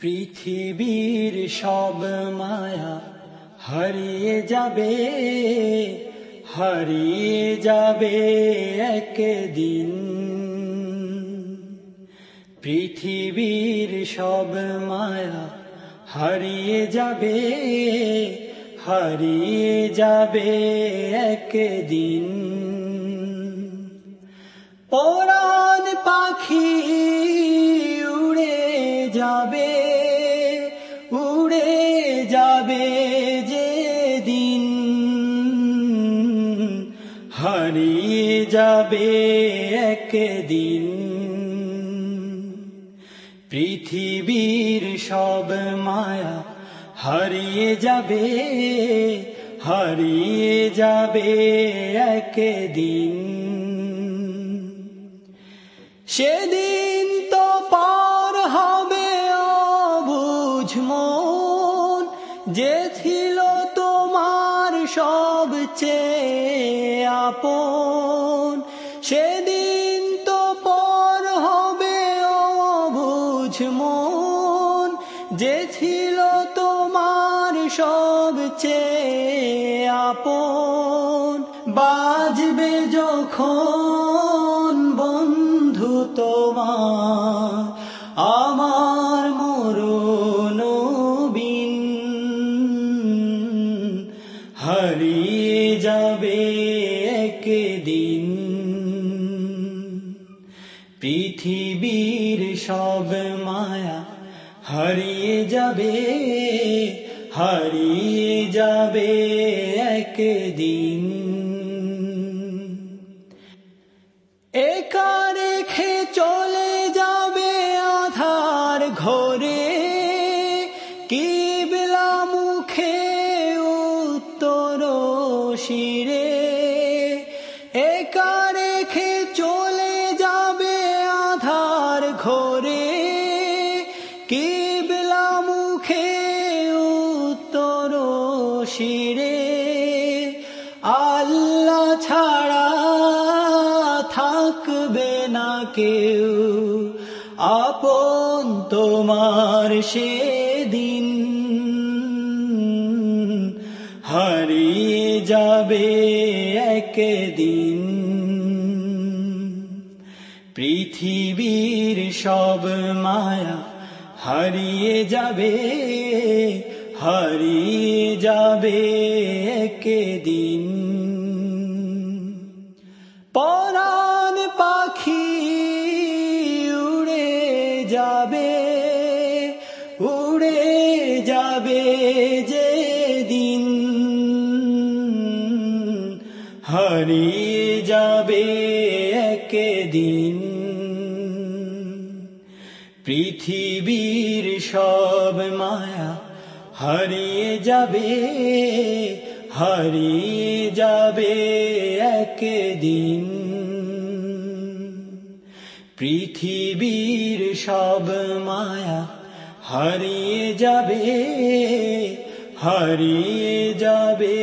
পৃথিবীর সব মায়া হারিয়ে যাবে হারিয়ে যাবে একদিন। পৃথিবীর সব মায়া হারিয়ে যাবে হারিয়ে যাবে একদিন। পরাণ পাখি যাবে একদিন। পৃথিবীর সব মায়া হারিয়ে যাবে হারিয়ে যাবে একদিন। সেদিন তো পার হবে অবুঝ মন, যে ছিল তোমার সবচেয়ে আপন। যে ছিল তোমার সবচেয়ে আপন, বাজবে যখন বন্ধু তোমার, আমার মরণ হারিয়ে যাবে একদিন। পৃথিবীর সব মায়া হারিয়ে যাবে হারিয়ে যাবে একদিন। একা রেখে চলে যাবে আধার ঘরে, কিবলা মুখে উত্তর শিরে। একা চলে যাবে আধার ঘরে কিবলা শিরে আল্লাহ ছাড়া থাকবে না কেউ। আপন তোমার সেদিন হারিয়ে যাবে একদিন। পৃথিবীর সব মায়া হারিয়ে যাবে হারিয়ে যাবে একদিন। পরাণ পাখি উড়ে যাবে উড়ে যাবে যে দিন হারিয়ে যাবে একদিন। পৃথিবীর সব মায়া হারিয়ে যাবে হারিয়ে যাবে একদিন। পৃথিবীর সব মায়া হারিয়ে যাবে হারিয়ে যাবে